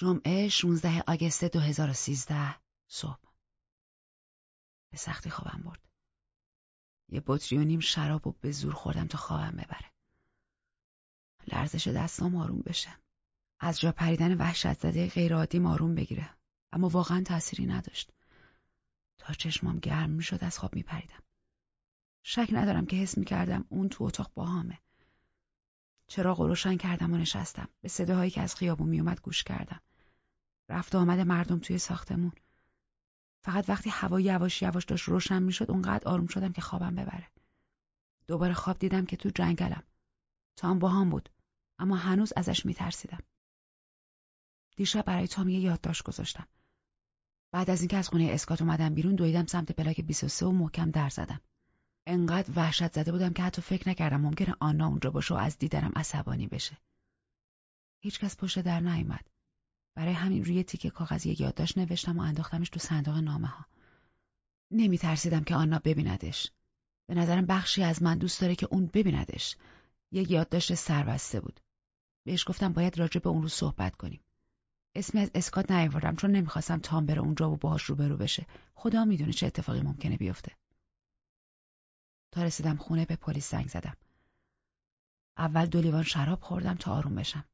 جمعه 16 آگست 2013 صبح به سختی خوابم برد. یه بطری و نیم شراب و به زور خوردم تا خوابم ببره. لرزش دستام آروم بشه. از جا پریدن وحشت زده غیرعادی آروم بگیره. اما واقعا تأثیری نداشت. تا چشمام گرم می‌شد از خواب میپریدم. شک ندارم که حس می‌کردم اون تو اتاق باهامه. چراغ روشن کردم و نشستم. به صداهایی که از خیابون میومد گوش کردم. رفت آمد مردم توی ساختمون. فقط وقتی هوا یواش یواش داشت روشن می‌شد اونقدر آروم شدم که خوابم ببره. دوباره خواب دیدم که تو جنگلم. تام باهام بود اما هنوز ازش میترسیدم. دیشب برای تام یه یادداشت گذاشتم. بعد از اینکه از خونه اسکات اومدم بیرون دویدم سمت پلاک 23 و محکم در زدم. انقدر وحشت زده بودم که حتی فکر نکردم ممکنه آنا اونجا باشه و از دیدنم عصبانی بشه. هیچکس پشت در نیومد. برای همین روی تیکه کاغذ یادداشت نوشتم و انداختمش تو صندوق نامه ها. نمی ترسیدم که آنا ببیندش. به نظرم بخشی از من دوست داره که اون ببیندش. یک یادداشت سربسته بود. بهش گفتم باید راجع به اون رو صحبت کنیم. اسمی از اسکات نیاوردم چون نمی‌خواستم تام بره اونجا و باهاش روبرو بشه. خدا می‌دونه چه اتفاقی ممکنه بیفته. تا رسیدم خونه به پلیس زنگ زدم. اول دو لیوان شراب خوردم تا آروم بشم.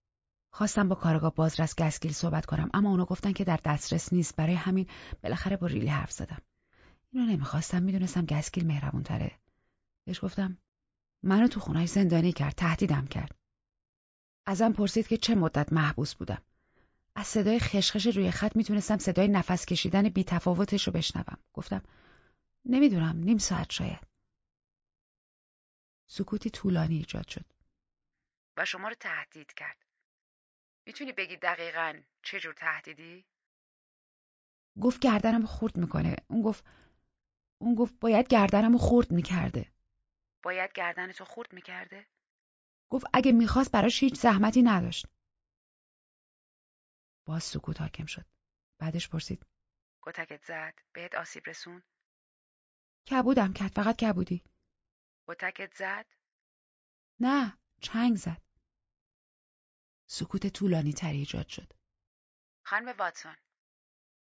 خواستم با کارگاه بازرس گسگیل صحبت کنم اما اونا گفتن که در دسترس نیست برای همین بالاخره با ریلی حرف زدم. اینو نمی‌خواستم می‌دونستم گسگیل مهربون تره. بهش گفتم منو تو خونهش زندانی کرد تهدیدم کرد. ازم پرسید که چه مدت محبوس بودم. از صدای خشخش روی خط می‌تونستم صدای نفس کشیدن بی تفاوتش رو بشنوم. گفتم نمی‌دونم نیم ساعت شاید. سکوتی طولانی ایجاد شد. و شما رو تهدید کرد. می‌تونی بگی دقیقا چه جور تهدیدی؟ گفت گردنم خورد می‌کنه. اون گفت اون گفت باید گردنم خورد می‌کرده. باید گردنتو خورد می‌کرده؟ گفت اگه می‌خواست براش هیچ زحمتی نداشت. باز سکوت حاکم شد. بعدش پرسید. کتکت زد؟ بهت آسیب رسوند؟ کبودم کرد فقط کبودی. کتکت زد؟ نه چنگ زد. سکوت طولانی تری ایجاد شد. خانم واتسون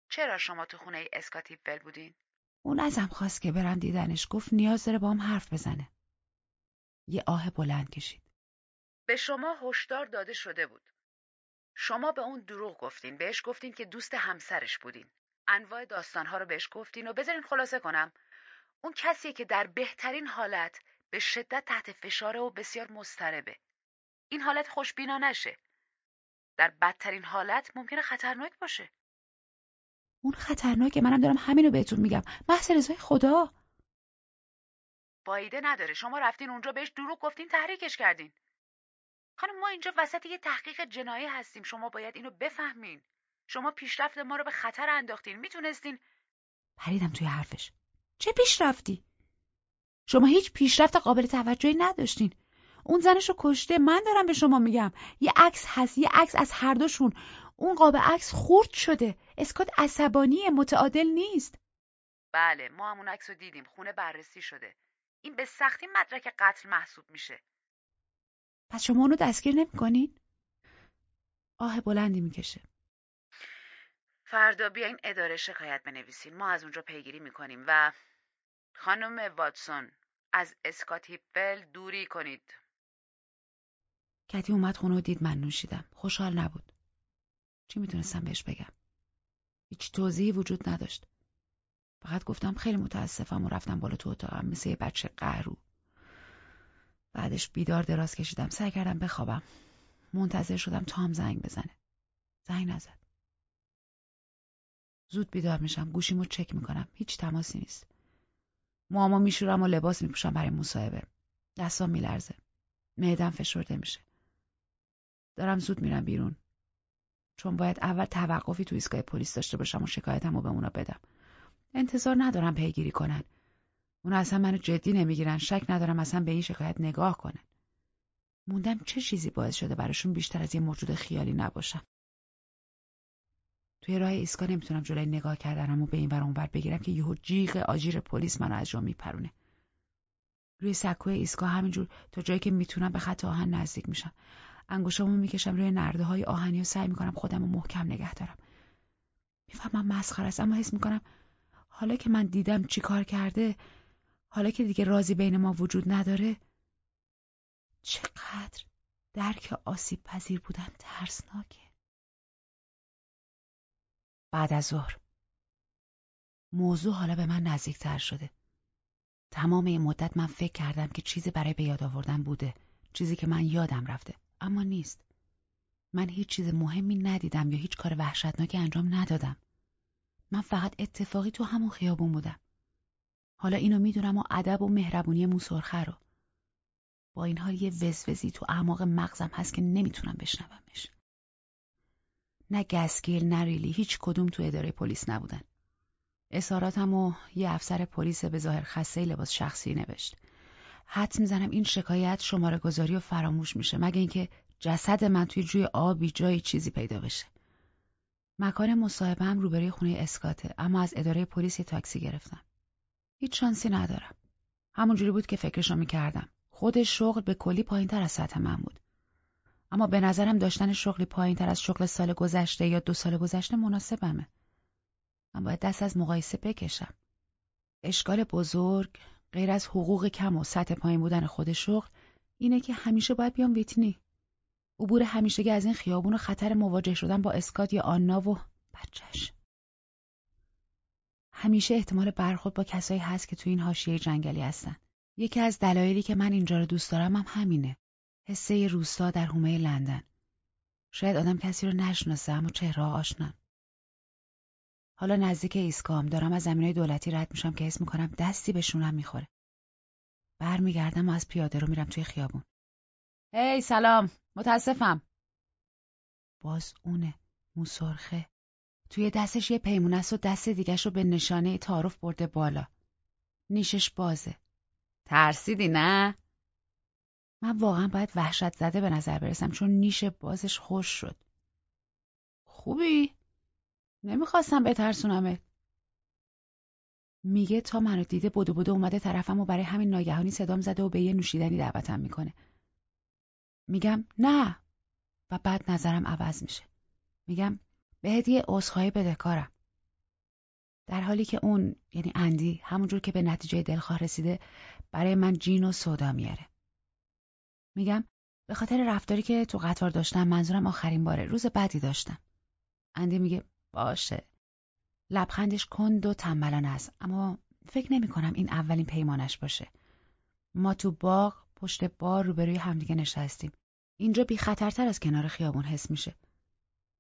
چرا شما تو خونه اسکات هیپول بودین؟ اون ازم خواست که برم دیدنش گفت نیاز داره با هم حرف بزنه. یه آه بلند کشید. به شما هشدار داده شده بود. شما به اون دروغ گفتین. بهش گفتین که دوست همسرش بودین. انواع داستانها رو بهش گفتین و بذارین خلاصه کنم. اون کسیه که در بهترین حالت به شدت تحت فشاره و بسیار مضطربه. این حالت خوشبینا نشه. در بدترین حالت ممکنه خطرناک باشه. اون خطرناکه منم دارم همینو بهتون میگم. محض رضای خدا. فایده نداره. شما رفتین اونجا بهش دروغ گفتین تحریکش کردین. خانم ما اینجا وسط یه تحقیق جنایی هستیم. شما باید اینو بفهمین. شما پیشرفت ما رو به خطر انداختین. می‌تونستین پریدم توی حرفش. چه پیشرفتی؟ شما هیچ پیشرفت قابل توجهی نداشتین. اون زنش رو کشته. من دارم به شما میگم. یه عکس هست. یه عکس از هر دوشون. اون قاب عکس خورد شده. اسکات عصبانی متعادل نیست. بله ما همون عکس رو دیدیم. خونه بررسی شده. این به سختی مدرک قتل محسوب میشه. پس شما اونو دستگیر نمی‌کنین؟ آه بلندی می‌کشه. فردا بیاین اداره شکایت بنویسین. ما از اونجا پیگیری می‌کنیم و خانم واتسون از اسکات هیپل دوری کنید. کتی اومد خونه و دید من نوشیدم. خوشحال نبود. چی می‌تونستم بهش بگم؟ هیچ توضیحی وجود نداشت. فقط گفتم خیلی متاسفم و رفتم بالا تو اتاقم مثل یه بچه قهرو. بعدش بیدار دراز کشیدم. سعی کردم بخوابم. منتظر شدم تام زنگ بزنه. زنگ نزد. زود بیدار میشم. گوشیمو چک می‌کنم. هیچ تماسی نیست. موامو میشورم و لباس میپوشم برای مصاحبه. دستام میلرزه. معدم فشرده میشه. دارم زود میرم بیرون. چون باید اول توقفی تو ایستگاه پلیس داشته باشم و شکایتم رو به اونا بدم. انتظار ندارم پیگیری کنن. اونا اصلا منو جدی نمی‌گیرن. شک ندارم اصلا به این شکایت نگاه کنن. موندم چه چیزی باعث شده براشون بیشتر از یه موجود خیالی نباشم. توی راه ایستگاه نمی‌تونم جلوی نگاه کردنم و به این ور اونور بگیرم که یهو جیغ آجیر پلیس منو از جا میپرونه. روی سکوی ایستگاه همینجور تا جایی که می‌تونم به خط آهن نزدیک میشم. انگشتامو می‌کشم روی نرده های آهنی و سعی می‌کنم خودم رو محکم نگه دارم. می‌فهمم مسخره است اما حس می‌کنم حالا که من دیدم چی کار کرده حالا که دیگه رازی بین ما وجود نداره چقدر درک آسیب پذیر بودن ترسناکه. بعد از ظهر موضوع حالا به من نزدیکتر شده. تمام این مدت من فکر کردم که چیزی برای به یاد آوردن بوده چیزی که من یادم رفته. اما نیست. من هیچ چیز مهمی ندیدم یا هیچ کار وحشتناکی انجام ندادم. من فقط اتفاقی تو همون خیابون بودم. حالا اینو می‌دونم و ادب و مهربونی موسرخه رو. با این حال یه وزوزی تو اعماق مغزم هست که نمی‌تونم بشنومش. نه گسگیل نه ریلی هیچ کدوم تو اداره پلیس نبودن. اساراتم و یه افسر پلیس به ظاهر خسته لباس شخصی نوشت. حد می‌زنم این شکایت شماره گذاری و فراموش میشه مگه اینکه جسد من توی جوی آبی جایی چیزی پیدا بشه. مکان مصاحبه هم روبروی خونه اسکاته اما از اداره پلیس یه تاکسی گرفتم. هیچ شانسی ندارم. همونجوری بود که فکرشو می‌کردم. خود شغل به کلی پایین تر از سطح من بود. اما به نظرم داشتن شغلی پایین تر از شغل سال گذشته یا دو سال گذشته مناسبمه. من باید دست از مقایسه بکشم. اشکال بزرگ غیر از حقوق کم و سطح پایین بودن خود شغل اینه که همیشه باید بیام ویتنی. عبور همیشگی از این خیابون و خطر مواجه شدن با اسکات یا آنا و بچهش. همیشه احتمال برخورد با کسایی هست که تو این حاشیه جنگلی هستن. یکی از دلایلی که من اینجا رو دوست دارم هم همینه. حس روستا در حومه لندن. شاید آدم کسی رو نشناسه اما چهره آشنان حالا نزدیک ایستگام دارم از زمینای دولتی رد میشم که حس می‌کنم دستی به شونم می‌خوره. برمیگردم و از پیاده رو میرم توی خیابون. هی سلام متاسفم. باز اونه موسرخه توی دستش یه پیمونه است و دست دیگش رو به نشانه تعارف برده بالا. نیشش بازه. ترسیدی نه؟ من واقعا باید وحشت زده به نظر برسم چون نیش بازش خوش شد. خوبی؟ نمی‌خواستم بترسونمت. میگه تا منو دیده بدو بدو اومده طرفم و برای همین ناگهانی صدام زده و به یه نوشیدنی دعوتم می‌کنه. میگم نه. و بعد نظرم عوض میشه. میگم به هدیه عذرخواهی بدهکارم در حالی که اون یعنی اندی همونجور که به نتیجه دلخواه رسیده برای من جین و سودا میاره. میگم به خاطر رفتاری که تو قطار داشتم منظورم آخرین باره. روز بعدی داشتم. اندی میگه باشه. لبخندش کند و تنبلانه است. اما فکر نمی کنم این اولین پیمانش باشه. ما تو باغ پشت بار روبروی همدیگه نشستیم. اینجا بی خطرتر از کنار خیابون حس میشه.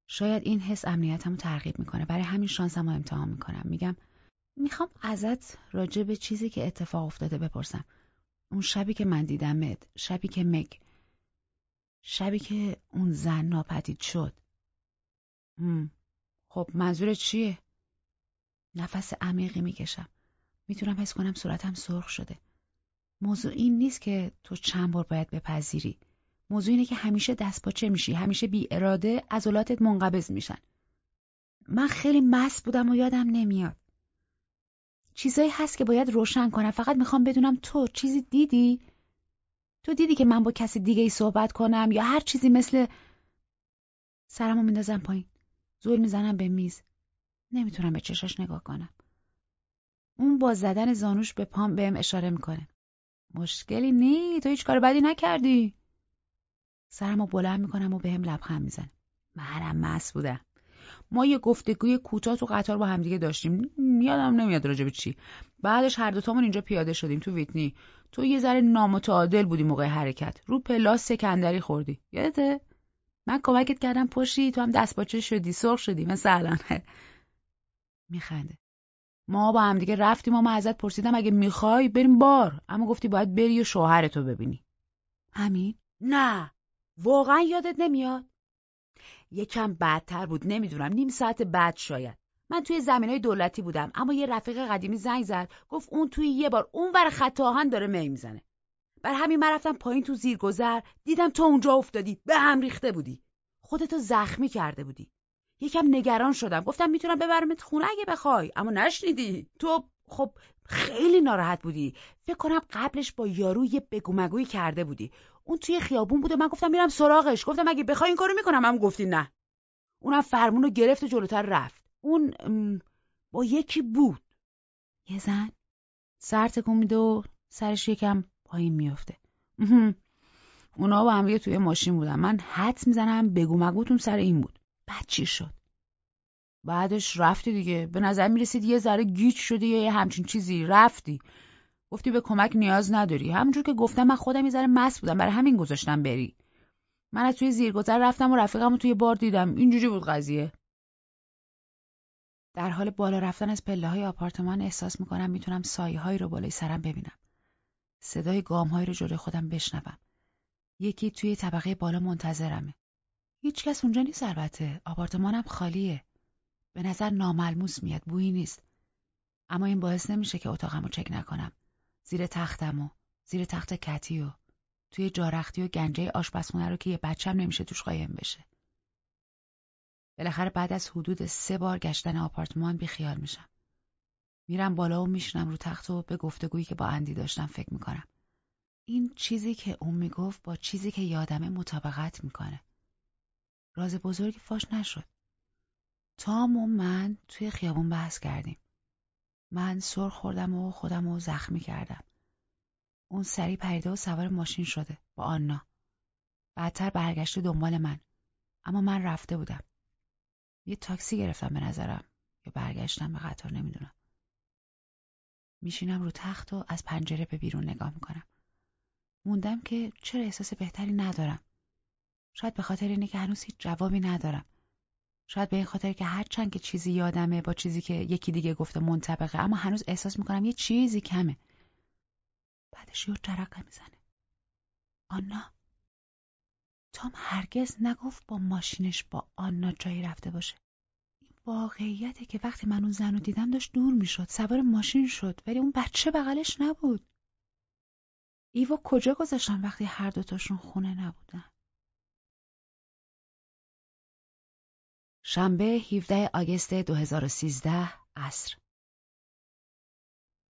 شاید این حس امنیتمو ترغیب می‌کنه. برای همین شانسمو امتحان می‌کنم. میگم می‌خوام ازت راجع به چیزی که اتفاق افتاده بپرسم. اون شبی که من دیدمت شبی که مگ شبی که اون زن ناپدید شد. هم. خب منظور چیه؟ نفس عمیقی می‌کشم. می‌تونم حس کنم صورتم سرخ شده. موضوع این نیست که تو چند بار باید بپذیری. موضوع اینه که همیشه دست پاچه میشی؟ همیشه بی اراده عضلاتت منقبض میشن. من خیلی مس بودم و یادم نمیاد. چیزایی هست که باید روشن کنم. فقط می‌خوام بدونم تو چیزی دیدی؟ تو دیدی که من با کسی دیگه ای صحبت کنم یا هر چیزی مثل سرمو میندازم پایین. زول می‌زنم به میز. نمی‌تونم به چشاش نگاه کنم. اون با زدن زانوش به پام بهم اشاره می‌کنه. مشکلی نی تو هیچ کار بدی نکردی. سرمو بلند می‌کنم و بهم لبخند می‌زنه. منم مس بودم. ما یه گفتگوی کوتاه تو قطار با همدیگه داشتیم. یادم نمیاد راجع به چی. بعدش هر دوتامون اینجا پیاده شدیم تو ویتنی. تو یه ذره نامتعادل بودی موقع حرکت. رو پلاس سکندری خوردی. یادته؟ من کمکت کردم پشی تو هم دست باچه شدی سرخ شدی مثلا. میخنده. ما با همدیگه رفتیم و من ازت پرسیدم اگه می‌خوای بریم بار. اما گفتی باید بری و شوهرتو ببینی. همین نه. واقعا یادت نمیاد؟ یکم بدتر بود نمی‌دونم. نیم ساعت بعد شاید. من توی زمین های دولتی بودم اما یه رفیق قدیمی زنگ زد. گفت اون توی یه بار اون ور خط داره می می‌زنه. بر همین من رفتم پایین تو زیرگذر دیدم تو اونجا افتادی به هم ریخته بودی. خودتو زخمی کرده بودی. یکم نگران شدم. گفتم می‌تونم ببرمت خونه اگه بخوای اما نشنیدی. تو خب خیلی ناراحت بودی. فکر کنم قبلش با یارو یه بگو کرده بودی. اون توی خیابون بود و من گفتم میرم سراغش. گفتم اگه بخوای این کارو می‌کنم. هم گفتی نه. اونم فرمون گرفت و جلوتر رفت. اون با یکی بود. یه زن سر تکون میده و سرش یکم پایین میفته اونا با هم توی ماشین بودن. من حد می‌زنم بگو مگوتون سر این بود. بعد چی شد؟ بعدش رفتی دیگه. به نظر می‌رسید یه ذره گیج شدی یه همچین چیزی رفتی. گفتی به کمک نیاز نداری. همونجور که گفتم من خودم یه ذره مست بودم. برای همین گذاشتم بری. من از توی زیرگذر رفتم و رفیقم رو توی بار دیدم. اینجوری بود قضیه. در حال بالا رفتن از پله های آپارتمان احساس می‌کنم می‌تونم سایه هایی رو بالای سرم ببینم. صدای گام هایی رو جلوی خودم بشنوم. یکی توی طبقه بالا منتظرمه. هیچکس اونجا نیست البته. آپارتمانم خالیه. به نظر ناملموس میاد. بویی نیست. اما این باعث نمیشه که اتاقم رو چک نکنم. زیر تختم و زیر تخت کتی و توی جارختی و گنجه آشپزخونه رو که یه بچم نمیشه توش قایم بشه. بالاخره بعد از حدود سه بار گشتن آپارتمان بیخیال میشم. میرم بالا و میشنم رو تخت و به گفتگویی که با اندی داشتم فکر می‌کنم. این چیزی که اون می‌گفت با چیزی که یادمه مطابقت می‌کنه. راز بزرگی فاش نشد. تام و من توی خیابون بحث کردیم. من سر خوردم و خودم رو زخمی کردم. اون سری پریده و سوار ماشین شده با آنا. بعدتر برگشته دنبال من. اما من رفته بودم. یه تاکسی گرفتم به نظرم. یا برگشتم به قطار نمی‌دونم. میشینم رو تخت و از پنجره به بیرون نگاه می‌کنم. موندم که چرا احساس بهتری ندارم. شاید به خاطر اینه که هنوز هیچ جوابی ندارم. شاید به این خاطر که هر چند که چیزی یادمه با چیزی که یکی دیگه گفته منطبقه اما هنوز احساس می‌کنم یه چیزی کمه. بعدش یه جرقه می‌زنه. آنا؟ تام هرگز نگفت با ماشینش با آنا جایی رفته باشه. واقعیته که وقتی من اون زن رو دیدم داشت دور می‌شد سوار ماشین شد ولی اون بچه بغلش نبود ایوا کجا گذاشتن وقتی هر دوتاشون خونه نبودن شنبه 17 آگست 2013 عصر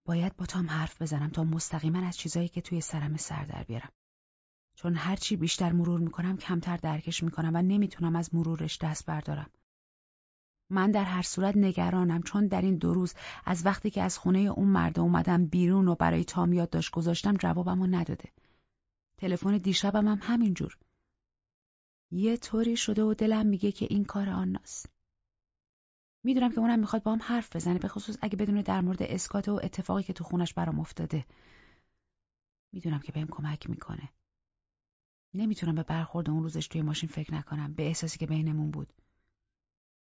باید با تام حرف بزنم تا مستقیما از چیزایی که توی سرم سر در بیارم. چون هرچی بیشتر مرور می‌کنم کمتر درکش می‌کنم و نمی‌تونم از مرورش دست بردارم. من در هر صورت نگرانم چون در این دو روز از وقتی که از خونه اون مرد اومدم بیرون و برای تام یادداشت گذاشتم جوابمو نداده. تلفن دیشبم هم همینجور. یه طوری شده و دلم میگه که این کار آناست. می‌دونم که اونم می‌خواد با هم حرف بزنه به خصوص اگه بدونه در مورد اسکات و اتفاقی که تو خونش برام افتاده. می‌دونم که بهم کمک می‌کنه. نمی‌تونم به برخورد اون روزش توی ماشین فکر نکنم به احساسی که بینمون بود.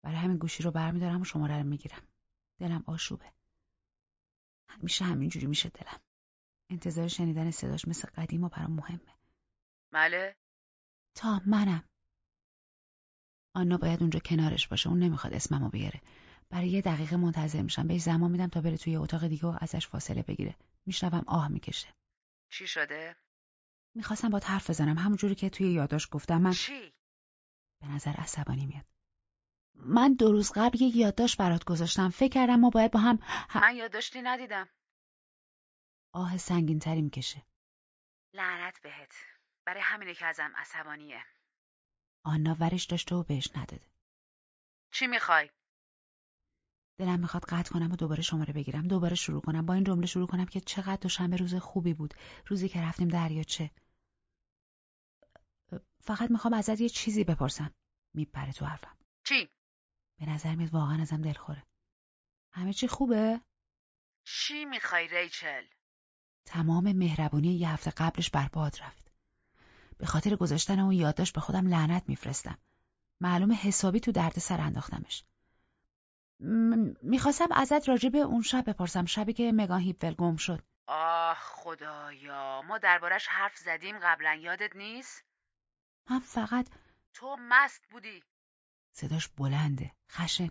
برای همین گوشی رو برمیدارم و شماره رو می‌گیرم. دلم آشوبه. همیشه همینجوری میشه دلم. انتظار شنیدن صداش مثل قدیم و برام مهمه. بله؟ تا منم. آنا باید اونجا کنارش باشه اون نمی‌خواد اسممو بیاره برای یه دقیقه منتظر میشم بهش زمان میدم تا بره توی اتاق دیگه و ازش فاصله بگیره میشنوم آه می‌کشه چی شده می‌خواستم با حرف بزنم همونجوری که توی یاداش گفتم من چی به نظر عصبانی میاد من دو روز قبل یه یادداشت برات گذاشتم. فکر کردم ما باید با هم من یادداشتی ندیدم. آه سنگین تری می‌کشه. لعنت بهت. برای همینه که ازم عصبانیه. آنا ورش داشته و بهش نداده. چی می‌خوای؟ دلم می‌خواد قطع کنم و دوباره شماره بگیرم. دوباره شروع کنم. با این جمله شروع کنم که چقدر دوشنبه روز خوبی بود. روزی که رفتیم دریاچه فقط می‌خوام ازت یه چیزی بپرسم. میپره تو حرفم. چی؟ به نظر میاد واقعا ازم دلخوره همه چی خوبه؟ چی می‌خوای ریچل؟ تمام مهربونی یه هفته قبلش برباد رفت به خاطر گذاشتن اون یادداشت به خودم لعنت میفرستم. معلوم حسابی تو درد سر انداختمش. می‌خواستم ازت راجع به اون شب بپرسم شبی که مگان هیپول گم شد. آه خدایا ما دربارش حرف زدیم قبلا یادت نیست؟ من فقط تو مست بودی. صداش بلنده. خشن.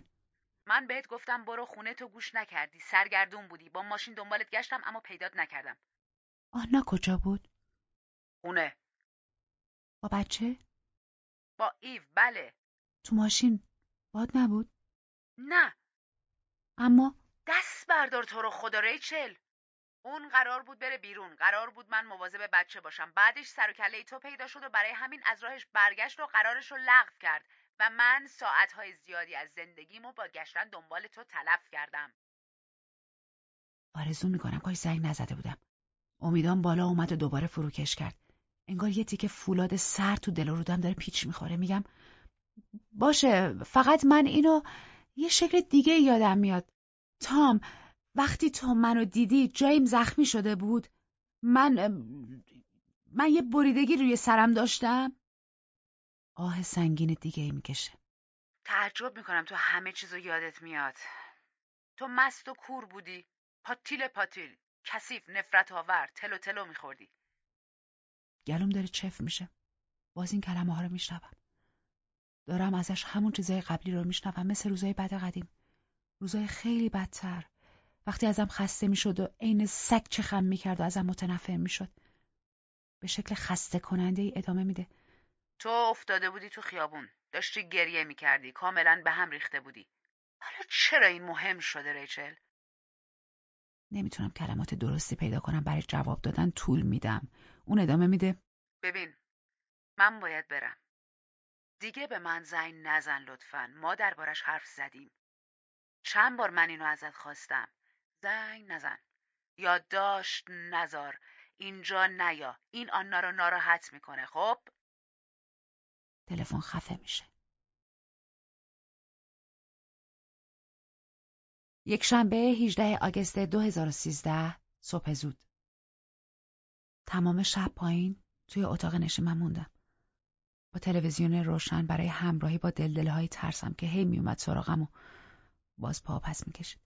من بهت گفتم برو خونه تو گوش نکردی. سرگردون بودی. با ماشین دنبالت گشتم اما پیدات نکردم. آنا کجا بود؟ خونه. با بچه؟ با ایو بله تو ماشین باد نبود؟ نه اما دست بردار تو رو خدا ریچل اون قرار بود بره بیرون قرار بود من مواظب بچه باشم بعدش سر و کله تو پیدا شد و برای همین از راهش برگشت و قرارش رو لغو کرد و من ساعتهای زیادی از زندگیمو با گشتن دنبال تو تلف کردم. آرزو می‌کنم کاش زنگ نزده بودم. امیدان بالا اومد و دوباره فروکش کرد. انگار یه تیکه فولاد سر تو دل رودم داره پیچ می‌خوره. میگم باشه فقط من اینو یه شکل دیگه یادم میاد. تام وقتی تو منو دیدی جایم زخمی شده بود. من من یه بریدگی روی سرم داشتم. آه سنگین دیگه ای می‌کشه. تعجب می‌کنم تو همه چیزو یادت میاد. تو مست و کور بودی. پاتیل پاتیل. کثیف نفرت آور تلو تلو میخوردی. گلوم داره چف میشه. باز این کلمه ها رو میشنوم. دارم ازش همون چیزای قبلی رو میشنوم مثل روزای بد قدیم. روزای خیلی بدتر. وقتی ازم خسته می‌شد و عین سگ چخم می‌کرد و ازم متنفر می‌شد. به شکل خسته کننده ای ادامه میده. تو افتاده بودی تو خیابون. داشتی گریه می‌کردی. کاملا به هم ریخته بودی. حالا چرا این مهم شده ریچل؟ نمی‌تونم کلمات درستی پیدا کنم. برای جواب دادن طول میدم. اون ادامه میده. ببین من باید برم. دیگه به من زنگ نزن لطفا. ما دربارش حرف زدیم. چند بار من اینو ازت خواستم. زنگ نزن. یادداشت نزار. اینجا نیا. این آنا رو ناراحت می‌کنه خب؟ تلفن خفه میشه. یک شنبه 18 آگست 2013 صبح زود. تمام شب پایین توی اتاق نشیمن موندم. با تلویزیون روشن برای همراهی با دلدله های ترسم که هی میومد سراغم و باز پا پس می‌کشید.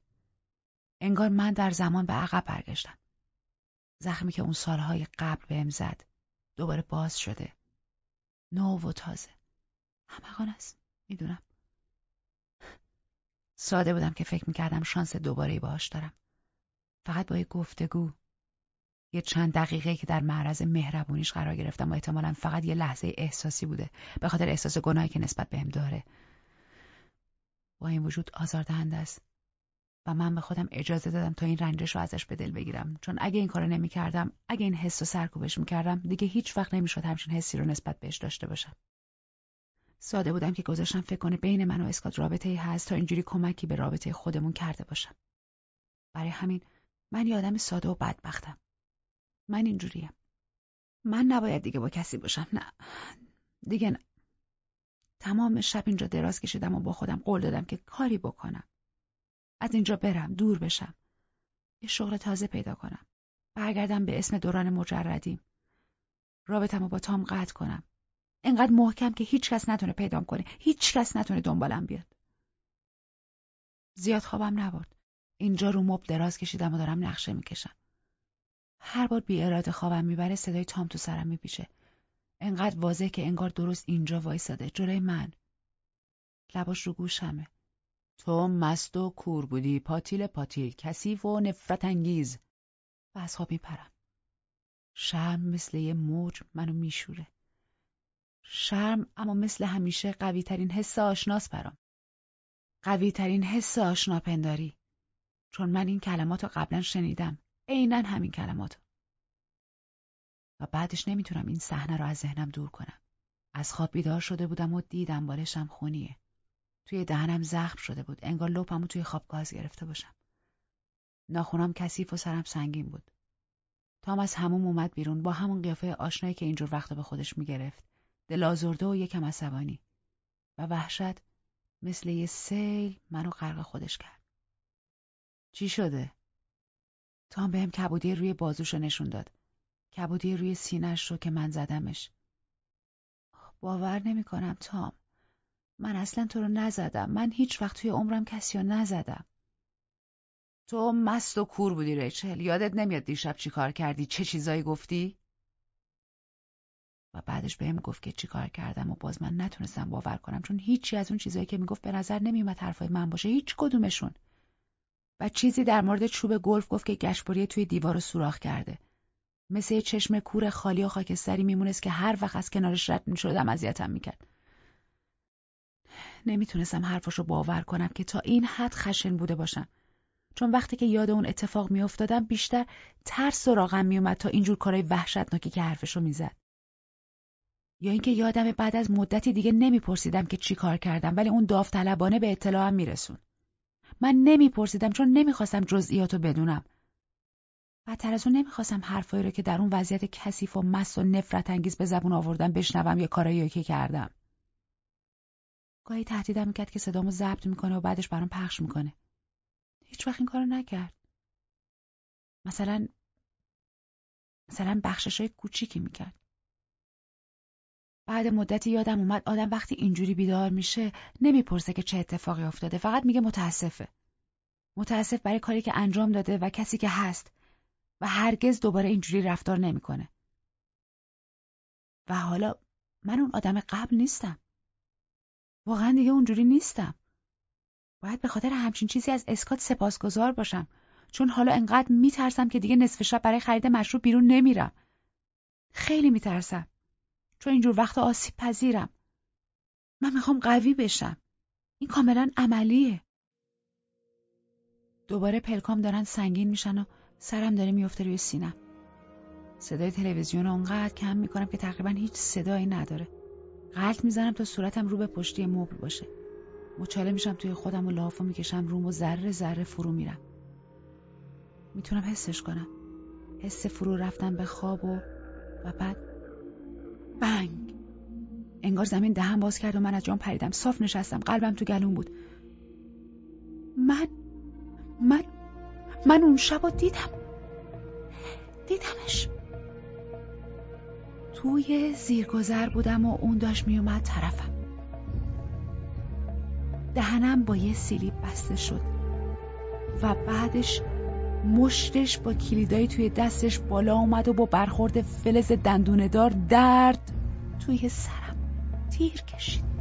انگار من در زمان به عقب برگشتم. زخمی که اون سالهای قبل بهم زد دوباره باز شده. نو و تازه. همگان است می‌دونم. ساده بودم که فکر می‌کردم شانس دوباره باهاش دارم. فقط با یه گفتگو یه چند دقیقه که در معرض مهربونیش قرار گرفتم و احتمالا فقط یه لحظه احساسی بوده به خاطر احساس گناهی که نسبت بهم داره. با این وجود آزاردهنده است. و من به خودم اجازه دادم تا این رنجش رو ازش به دل بگیرم. چون اگه این کارو نمی‌کردم اگه این حس رو سرکوبش می‌کردم دیگه هیچ وقت نمی‌شد همچین حسی رو نسبت بهش داشته باشم. ساده بودم که گذاشتم فکر کنه بین من و اسکات رابطه ای هست تا اینجوری کمکی به رابطه خودمون کرده باشم. برای همین من یادم ساده و بدبختم. من اینجوریم. من نباید دیگه با کسی باشم نه. دیگه نه. تمام شب اینجا دراز کشیدم و با خودم قول دادم که کاری بکنم. از اینجا برم دور بشم. یه شغل تازه پیدا کنم. برگردم به اسم دوران مجردیم. رابطم با تام قطع کنم. انقدر محکم که هیچ کس نتونه پیدام کنه. هیچ کس نتونه دنبالم بیاد. زیاد خوابم نبرد. اینجا رو مب دراز کشیدم و دارم نقشه می‌کشم. هر بار بی اراده خوابم می‌بره صدای تام تو سرم میپیشه انقدر واضح که انگار درست اینجا وایساده. جلوی من. لباش رو گوشمه. تو مست و کور بودی پاتیل پاتیل کثیف و نفرت انگیز. و از خواب میپرم. شرم مثل یه موج منو میشوره. شرم اما مثل همیشه قوی ترین حس آشناس برام. قوی ترین حس آشناپنداری چون من این کلمات رو قبلا شنیدم. عینا همین کلمات و بعدش نمی‌تونم این صحنه رو از ذهنم دور کنم. از خواب بیدار شده بودم و دیدم بالشم خونیه. توی دهنم زخم شده بود. انگار لپمو توی خواب گاز گرفته باشم. ناخونام کثیف و سرم سنگین بود. تام از هموم اومد بیرون. با همون قیافه آشنایی که اینجور وقتا به خودش می‌گرفت. دل آزرده و یکم عصبانی. و وحشت مثل یه سیل منو غرق خودش کرد. چی شده؟ تام بهم کبودی روی بازوش نشون داد. کبودی روی سینش رو که من زدمش. باور نمی‌کنم تام. من اصلا تو رو نزدم. من هیچ وقت توی عمرم کسی رو نزدم. تو مست و کور بودی ریچل. یادت نمیاد دیشب چی کار کردی؟ چه چیزایی گفتی؟ و بعدش بهم گفت که چی کار کردم و باز من نتونستم باور کنم چون هیچی از اون چیزایی که می‌گفت به نظر نمیومد حرفای من باشه. هیچ کدومشون. و چیزی در مورد چوب گلف گفت که گشبری توی دیوار رو سوراخ کرده. مثل یه چشم کور خالی و خاکستری میمونست که هر وقت از کنارش رد می‌شدم اذیتم می‌کرد. نمی‌تونستم حرفش باور کنم که تا این حد خشن بوده باشم. چون وقتی که یاد اون اتفاق میافتادم بیشتر ترس سراغم میومد تا اینجور کارهای وحشتناکی که حرفشو می‌زد. یا اینکه یادم بعد از مدتی دیگه نمیپرسیدم که چی کار کردم ولی اون داوطلبانه به اطلاعم میرسون. من نمیپرسیدم چون نمی‌خواستم جزئیاتو بدونم. بدتر از اون نمی‌خواستم حرفایی رو که در اون وضعیت کثیف و مست و نفرت انگیز به زبون آوردم بشنوم یا کارایی که کردم. گاهی تهدیدم می‌کرد که صدامو ضبط می‌کنه و بعدش برام پخش می‌کنه. هیچ وقت این کارو نکرد. مثلا مثلا بخشش های کوچیکی می‌کرد. بعد مدتی یادم اومد آدم وقتی اینجوری بیدار میشه نمی‌پرسه که چه اتفاقی افتاده فقط میگه متاسفه. متاسف برای کاری که انجام داده و کسی که هست و هرگز دوباره اینجوری رفتار نمی‌کنه. و حالا من اون آدم قبل نیستم. واقعا دیگه اونجوری نیستم. باید به خاطر همچین چیزی از اسکات سپاسگزار باشم. چون حالا انقدر میترسم که دیگه نصف شب برای خرید مشروب بیرون نمیرم. خیلی میترسم. چون اینجور وقت آسیب پذیرم. من می‌خوام قوی بشم. این کاملا عملیه. دوباره پلکام دارن سنگین میشن و سرم داره میفته روی سینم. صدای تلویزیون اونقدر کم می‌کنم که تقریبا هیچ صدایی نداره. غلط می‌زنم تا صورتم رو به پشتی مبل باشه. مچاله میشم توی خودم و لافو می‌کشم روم و ذره ذره فرو میرم. می‌تونم حسش کنم. حس فرو رفتن به خواب و و بعد بنگ. انگار زمین دهم باز کرد و من از جام پریدم. صاف نشستم. قلبم تو گلوم بود. من من من اون شب دیدم. دیدمش. توی زیرگذر بودم و اون داشت میومد طرفم. دهنم با یه سیلیب بسته شد و بعدش مشتش با کلیدایی توی دستش بالا اومد و با برخورد فلز دندوندار درد توی سرم تیر کشید.